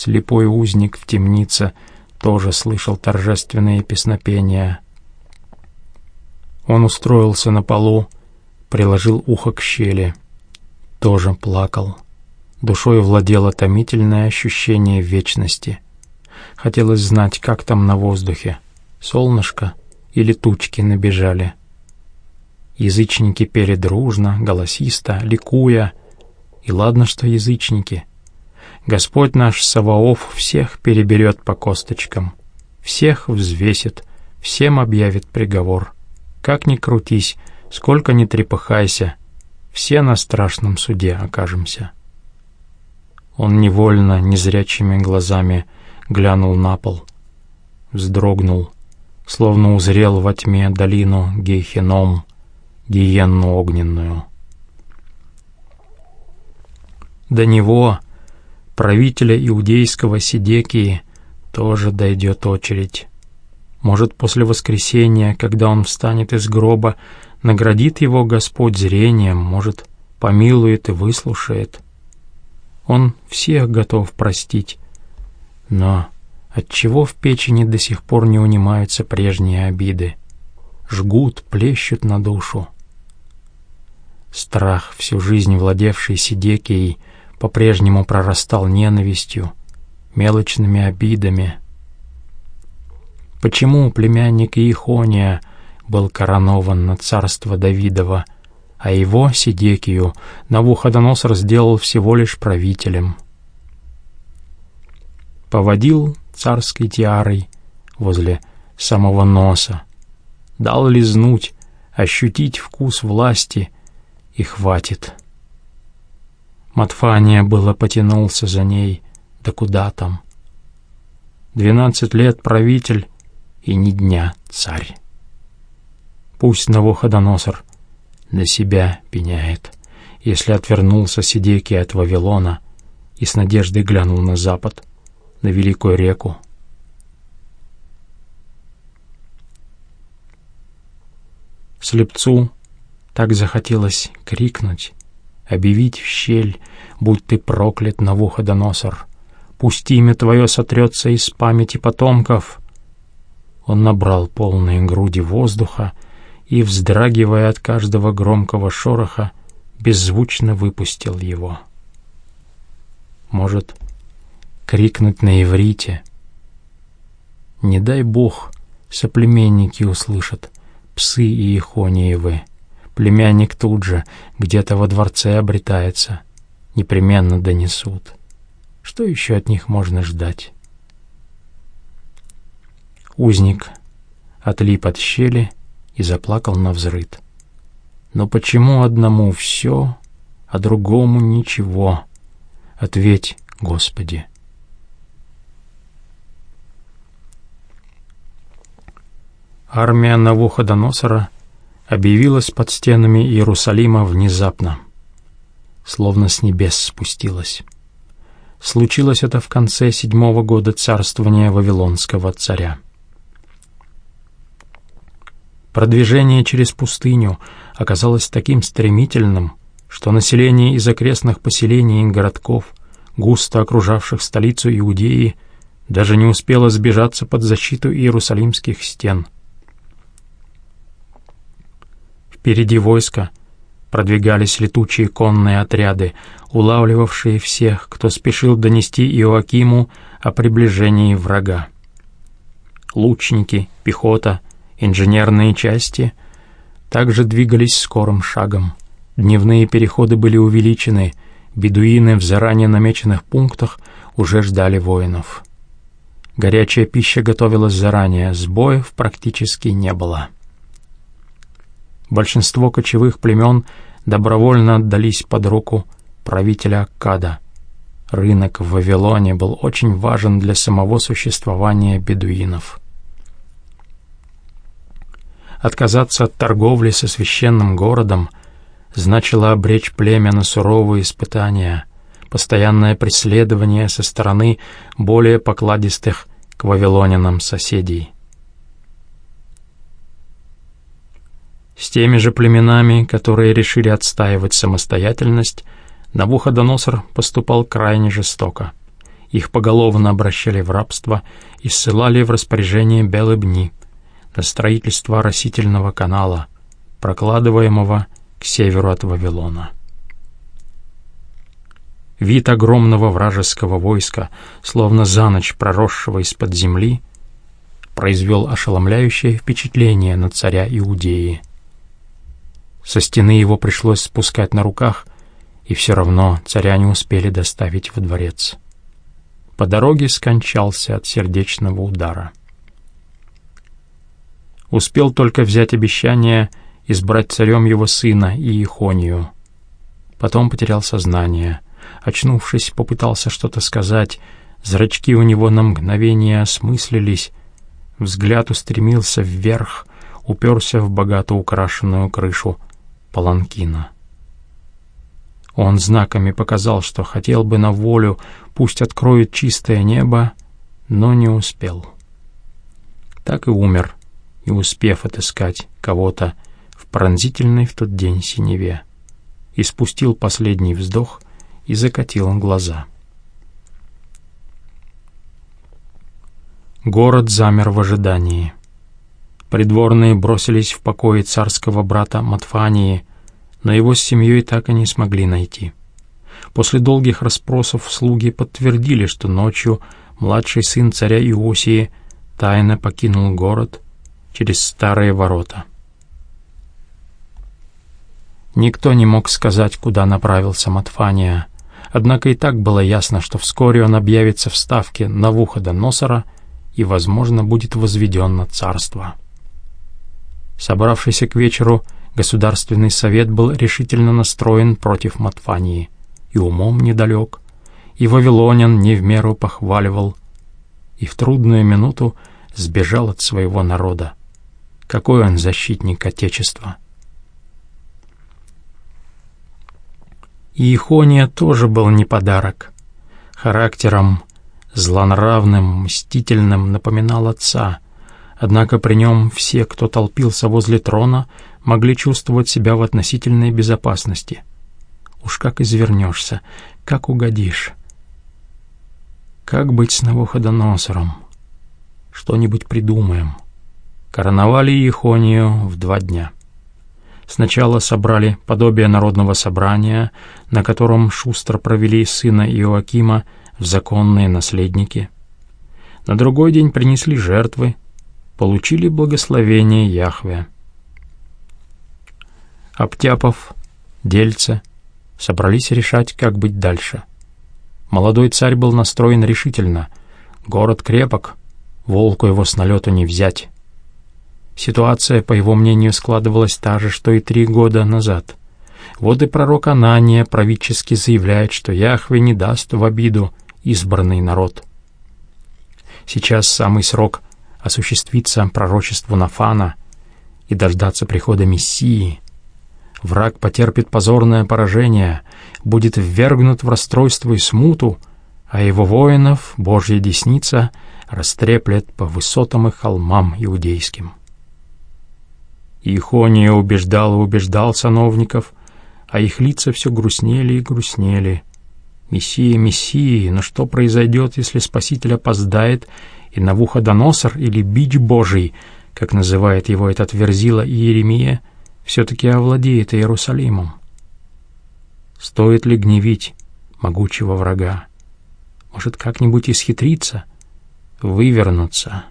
Слепой узник в темнице тоже слышал торжественные песнопения. Он устроился на полу, приложил ухо к щели. Тоже плакал. Душой владело томительное ощущение вечности. Хотелось знать, как там на воздухе. Солнышко или тучки набежали. Язычники пели дружно, голосисто, ликуя. И ладно, что язычники. Господь наш Саваоф всех переберет по косточкам, всех взвесит, всем объявит приговор. Как ни крутись, сколько ни трепыхайся, все на страшном суде окажемся. Он невольно, незрячими глазами глянул на пол, вздрогнул, словно узрел во тьме долину Гейхеном, гиенну огненную. До него, правителя иудейского Сидекии, тоже дойдет очередь. Может, после воскресения, когда он встанет из гроба, наградит его Господь зрением, может, помилует и выслушает. Он всех готов простить, но отчего в печени до сих пор не унимаются прежние обиды? Жгут, плещут на душу. Страх, всю жизнь владевший Сидекией, по-прежнему прорастал ненавистью, мелочными обидами. Почему племянник Иехония был коронован на царство Давидова, а его, Сидекию, Навуходоносор сделал всего лишь правителем? Поводил царской тиарой возле самого носа, дал лизнуть, ощутить вкус власти, и хватит. Матфания было потянулся за ней, да куда там. Двенадцать лет правитель и ни дня царь. Пусть Навуходоносор на себя пеняет, если отвернулся Сидеки от Вавилона и с надеждой глянул на запад, на великую реку. Слепцу так захотелось крикнуть, объявить в щель, будь ты проклят, Навуходоносор. Пусть имя твое сотрется из памяти потомков. Он набрал полные груди воздуха и, вздрагивая от каждого громкого шороха, беззвучно выпустил его. Может, крикнуть на иврите? Не дай Бог, соплеменники услышат, псы и ихониевы. Племянник тут же, где-то во дворце обретается. Непременно донесут. Что еще от них можно ждать? Узник отлип от щели и заплакал на взрыд. Но почему одному все, а другому ничего? Ответь, Господи. Армия Навуходоносора — объявилась под стенами Иерусалима внезапно, словно с небес спустилась. Случилось это в конце седьмого года царствования Вавилонского царя. Продвижение через пустыню оказалось таким стремительным, что население из окрестных поселений и городков, густо окружавших столицу Иудеи, даже не успело сбежаться под защиту иерусалимских стен — Впереди войска продвигались летучие конные отряды, улавливавшие всех, кто спешил донести Иоакиму о приближении врага. Лучники, пехота, инженерные части также двигались скорым шагом. Дневные переходы были увеличены, бедуины в заранее намеченных пунктах уже ждали воинов. Горячая пища готовилась заранее, сбоев практически не было. Большинство кочевых племен добровольно отдались под руку правителя Аккада. Рынок в Вавилоне был очень важен для самого существования бедуинов. Отказаться от торговли со священным городом значило обречь племя на суровые испытания, постоянное преследование со стороны более покладистых к вавилонянам соседей. С теми же племенами, которые решили отстаивать самостоятельность, Навуходоносор поступал крайне жестоко. Их поголовно обращали в рабство и ссылали в распоряжение Белыбни на строительство растительного канала, прокладываемого к северу от Вавилона. Вид огромного вражеского войска, словно за ночь проросшего из-под земли, произвел ошеломляющее впечатление на царя Иудеи. Со стены его пришлось спускать на руках, и все равно царя не успели доставить во дворец. По дороге скончался от сердечного удара. Успел только взять обещание избрать царем его сына Иехонию. Потом потерял сознание. Очнувшись, попытался что-то сказать. Зрачки у него на мгновение осмыслились. Взгляд устремился вверх, уперся в богато украшенную крышу паланкина. Он знаками показал, что хотел бы на волю, пусть откроет чистое небо, но не успел. Так и умер, не успев отыскать кого-то в пронзительной в тот день синеве, и спустил последний вздох и закатил глаза. Город замер в ожидании. Придворные бросились в покои царского брата Матфании, но его с семьей так и не смогли найти. После долгих расспросов слуги подтвердили, что ночью младший сын царя Иосии тайно покинул город через старые ворота. Никто не мог сказать, куда направился Матфания, однако и так было ясно, что вскоре он объявится в ставке на выхода Носора и, возможно, будет возведен на царство. Собравшийся к вечеру Государственный совет был решительно настроен против Матфании, и умом недалек, и Вавилонян не в меру похваливал, и в трудную минуту сбежал от своего народа. Какой он защитник Отечества! И Ихония тоже был не подарок. Характером злонравным, мстительным напоминал отца, однако при нем все, кто толпился возле трона, могли чувствовать себя в относительной безопасности. Уж как извернешься, как угодишь. Как быть с Навуходоносором? Что-нибудь придумаем. Короновали Ехонию в два дня. Сначала собрали подобие народного собрания, на котором шустро провели сына Иоакима в законные наследники. На другой день принесли жертвы, получили благословение Яхве. Обтяпов, Дельце собрались решать, как быть дальше. Молодой царь был настроен решительно. Город крепок, волку его с налету не взять. Ситуация, по его мнению, складывалась та же, что и три года назад. Вот и пророк Анания правительски заявляет, что Яхве не даст в обиду избранный народ. Сейчас самый срок осуществиться пророчеству Нафана и дождаться прихода Мессии — Враг потерпит позорное поражение, будет ввергнут в расстройство и смуту, а его воинов Божья десница растреплет по высотам и холмам иудейским. Ихония убеждал и убеждал сановников, а их лица все грустнели и грустнели. Мессия, Мессия, но что произойдет, если Спаситель опоздает, и Навуходоносор или Бич Божий, как называет его этот Верзила и Иеремия, все-таки овладеет Иерусалимом. Стоит ли гневить могучего врага? Может, как-нибудь исхитриться, вывернуться?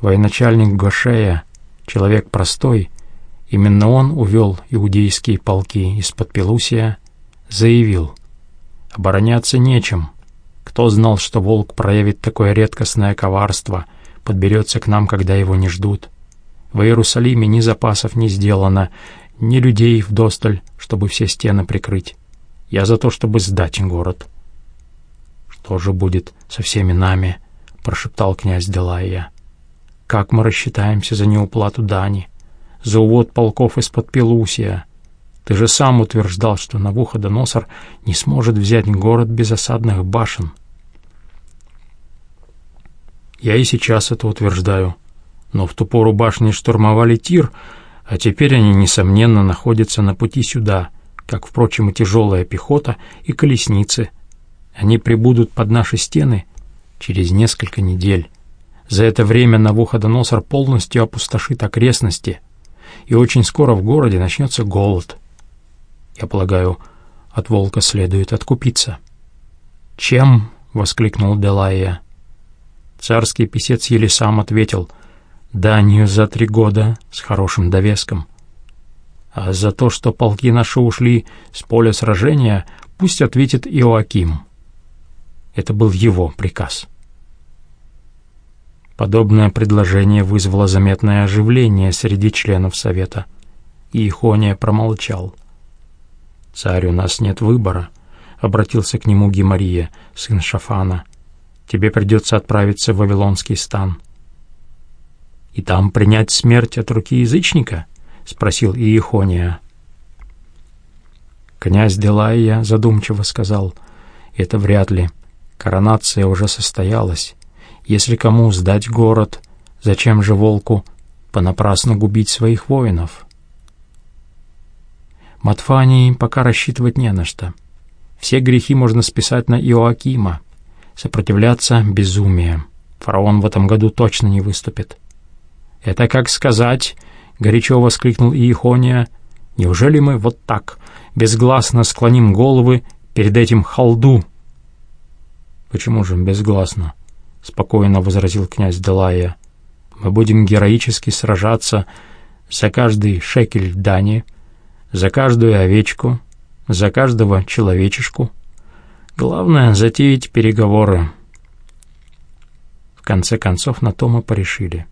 Военачальник Гошея, человек простой, именно он увел иудейские полки из-под Пелусия, заявил, обороняться нечем. Кто знал, что волк проявит такое редкостное коварство, подберется к нам, когда его не ждут? В Иерусалиме ни запасов не сделано, ни людей вдосталь, чтобы все стены прикрыть. Я за то, чтобы сдать город. «Что же будет со всеми нами?» — прошептал князь Делая. «Как мы рассчитаемся за неуплату дани, за увод полков из-под Пелусия? Ты же сам утверждал, что Навуходоносор не сможет взять город без осадных башен». «Я и сейчас это утверждаю», но в ту пору башни штурмовали Тир, а теперь они, несомненно, находятся на пути сюда, как, впрочем, и тяжелая пехота и колесницы. Они прибудут под наши стены через несколько недель. За это время Навуходоносор полностью опустошит окрестности, и очень скоро в городе начнется голод. Я полагаю, от волка следует откупиться. «Чем?» — воскликнул Делайя. Царский писец еле сам ответил «Данью за три года с хорошим довеском». А за то, что полки наши ушли с поля сражения, пусть ответит Иоаким. Это был его приказ. Подобное предложение вызвало заметное оживление среди членов Совета, и Ихония промолчал. «Царь, у нас нет выбора», — обратился к нему Гемория, сын Шафана. «Тебе придется отправиться в Вавилонский стан». «И там принять смерть от руки язычника?» — спросил Иехония. Князь Делайя задумчиво сказал, «Это вряд ли. Коронация уже состоялась. Если кому сдать город, зачем же волку понапрасну губить своих воинов?» Матфании пока рассчитывать не на что. Все грехи можно списать на Иоакима. Сопротивляться — безумие. Фараон в этом году точно не выступит. «Это как сказать...» — горячо воскликнул Иехония. «Неужели мы вот так, безгласно склоним головы перед этим халду?» «Почему же безгласно?» — спокойно возразил князь Делая. «Мы будем героически сражаться за каждый шекель Дани, за каждую овечку, за каждого человечешку. Главное — затеять переговоры. В конце концов, на то мы порешили.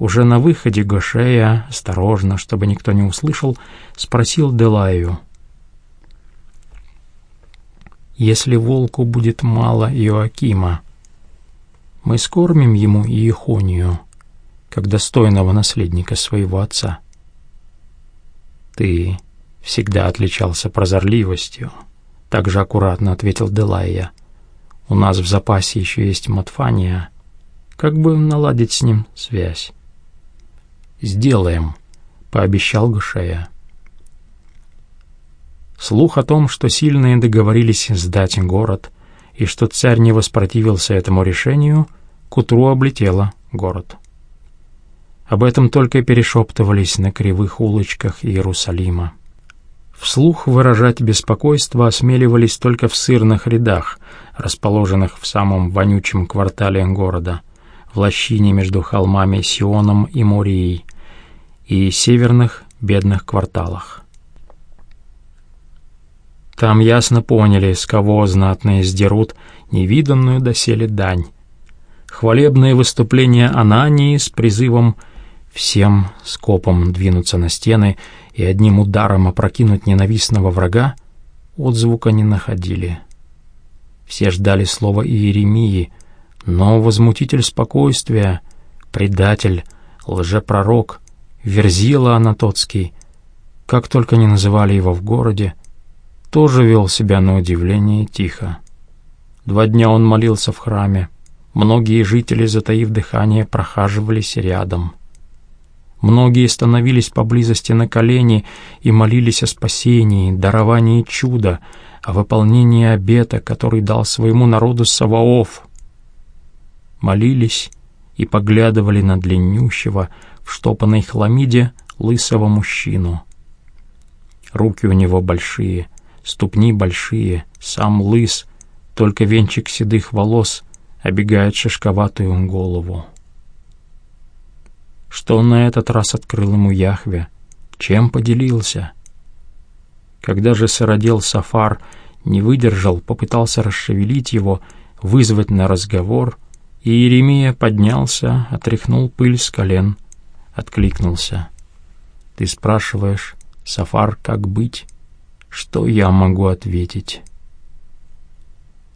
Уже на выходе Гошея, осторожно, чтобы никто не услышал, спросил Делаю. «Если волку будет мало Иоакима, мы скормим ему Иехонию, как достойного наследника своего отца». «Ты всегда отличался прозорливостью», — также аккуратно ответил Делайя. «У нас в запасе еще есть Матфания. Как бы наладить с ним связь?» «Сделаем», — пообещал Гушея. Слух о том, что сильные договорились сдать город, и что царь не воспротивился этому решению, к утру облетела город. Об этом только перешептывались на кривых улочках Иерусалима. Вслух выражать беспокойство осмеливались только в сырных рядах, расположенных в самом вонючем квартале города, в лощине между холмами Сионом и Морией, и северных бедных кварталах. Там ясно поняли, с кого знатные сдерут невиданную доселе дань. Хвалебные выступления Анании с призывом «Святой» всем скопом двинуться на стены и одним ударом опрокинуть ненавистного врага, отзвука не находили. Все ждали слова Иеремии, но возмутитель спокойствия, предатель, лжепророк, Верзила Анатоцкий, как только не называли его в городе, тоже вел себя на удивление тихо. Два дня он молился в храме, многие жители, затаив дыхание, прохаживались рядом — Многие становились поблизости на колени и молились о спасении, даровании чуда, о выполнении обета, который дал своему народу Саваоф. Молились и поглядывали на длиннющего в штопанной хламиде лысого мужчину. Руки у него большие, ступни большие, сам лыс, только венчик седых волос обегает шишковатую голову. Что на этот раз открыл ему Яхве? Чем поделился? Когда же сыродел Сафар не выдержал, попытался расшевелить его, вызвать на разговор, и Иеремия поднялся, отряхнул пыль с колен, откликнулся. «Ты спрашиваешь, Сафар, как быть? Что я могу ответить?»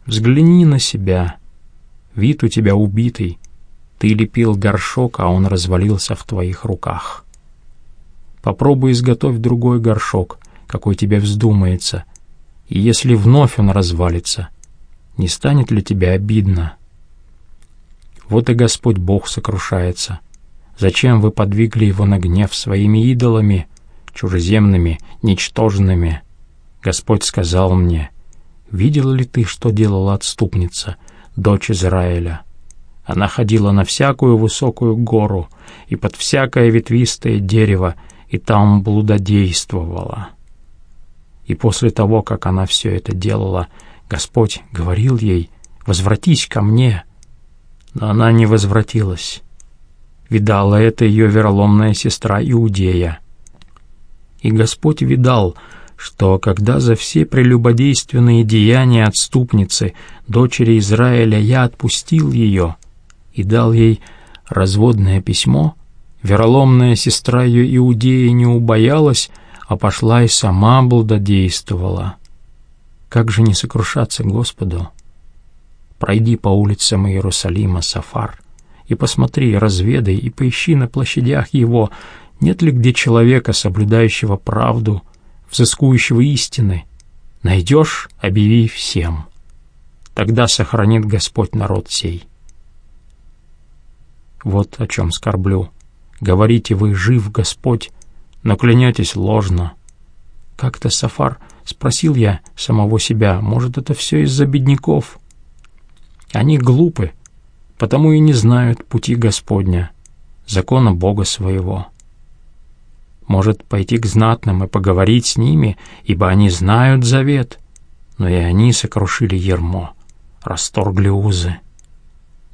«Взгляни на себя. Вид у тебя убитый, ты лепил горшок, а он развалился в твоих руках. Попробуй изготовь другой горшок, какой тебе вздумается, и если вновь он развалится, не станет ли тебе обидно? Вот и Господь Бог сокрушается. Зачем вы подвигли его на гнев своими идолами, чужеземными, ничтожными? Господь сказал мне, «Видел ли ты, что делала отступница, дочь Израиля?» Она ходила на всякую высокую гору и под всякое ветвистое дерево, и там блудодействовала. И после того, как она все это делала, Господь говорил ей, «Возвратись ко мне». Но она не возвратилась. Видала это ее вероломная сестра Иудея. И Господь видал, что когда за все прелюбодейственные деяния отступницы, дочери Израиля, я отпустил ее и дал ей разводное письмо, вероломная сестра ее Иудея не убоялась, а пошла и сама блудодействовала. Как же не сокрушаться Господу? Пройди по улицам Иерусалима, Сафар, и посмотри, разведай и поищи на площадях его, нет ли где человека, соблюдающего правду, взыскующего истины. Найдешь — объяви всем. Тогда сохранит Господь народ сей. Вот о чем скорблю. Говорите вы, жив Господь, но клянетесь ложно. Как-то Сафар спросил я самого себя, может, это все из-за бедняков? Они глупы, потому и не знают пути Господня, закона Бога своего. Может, пойти к знатным и поговорить с ними, ибо они знают завет, но и они сокрушили ермо, расторгли узы.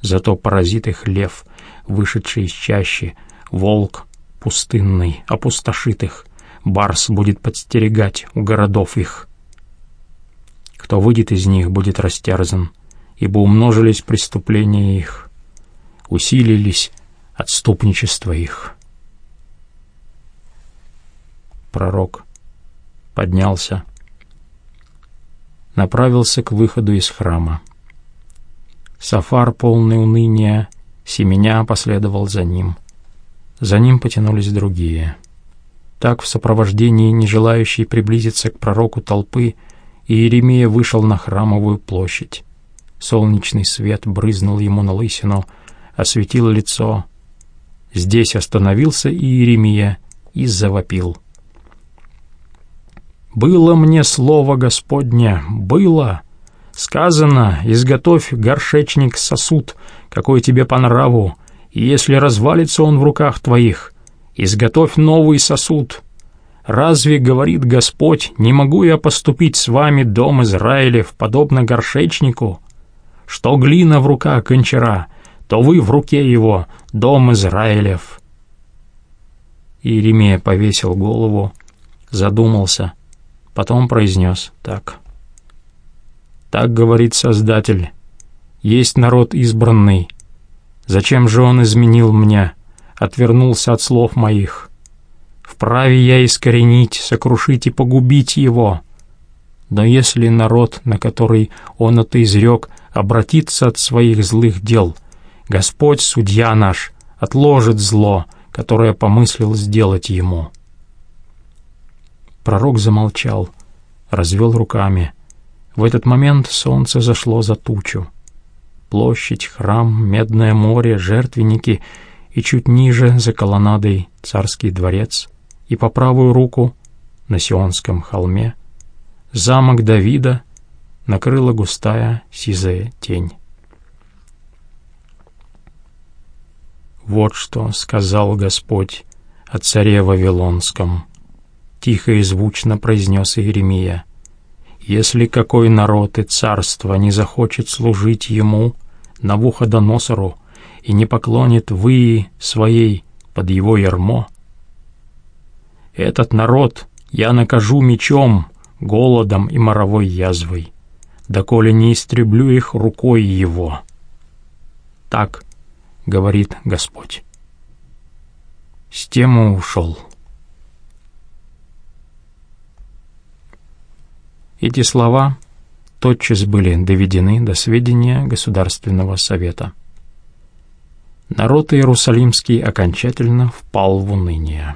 Зато поразит их лев, вышедший из чащи, волк пустынный, опустошит их, барс будет подстерегать у городов их. Кто выйдет из них, будет растерзан, ибо умножились преступления их, усилились отступничество их. Пророк поднялся, направился к выходу из храма. Сафар, полный уныния, семеня последовал за ним. За ним потянулись другие. Так, в сопровождении не желающей приблизиться к пророку толпы, Иеремия вышел на храмовую площадь. Солнечный свет брызнул ему на лысину, осветил лицо. Здесь остановился Иеремия и завопил. «Было мне слово Господня, было!» Сказано, изготовь горшечник сосуд, какой тебе по нраву, и если развалится он в руках твоих, изготовь новый сосуд. Разве, говорит Господь, не могу я поступить с вами, дом Израилев, подобно горшечнику? Что глина в руках гончара, то вы в руке его, дом Израилев. Иеремия повесил голову, задумался, потом произнес так — так говорит Создатель. Есть народ избранный. Зачем же он изменил меня, отвернулся от слов моих? Вправе я искоренить, сокрушить и погубить его. Но если народ, на который он это изрек, обратится от своих злых дел, Господь, судья наш, отложит зло, которое помыслил сделать ему. Пророк замолчал, развел руками — в этот момент солнце зашло за тучу. Площадь, храм, Медное море, жертвенники и чуть ниже, за колоннадой, царский дворец, и по правую руку, на Сионском холме, замок Давида накрыла густая сизая тень. «Вот что сказал Господь о царе Вавилонском», — тихо и звучно произнес Иеремия — если какой народ и царство не захочет служить ему, Навуходоносору, и не поклонит вы своей под его ярмо, этот народ я накажу мечом, голодом и моровой язвой, доколе не истреблю их рукой его. Так говорит Господь. С тем ушел. Эти слова тотчас были доведены до сведения Государственного Совета. Народ Иерусалимский окончательно впал в уныние.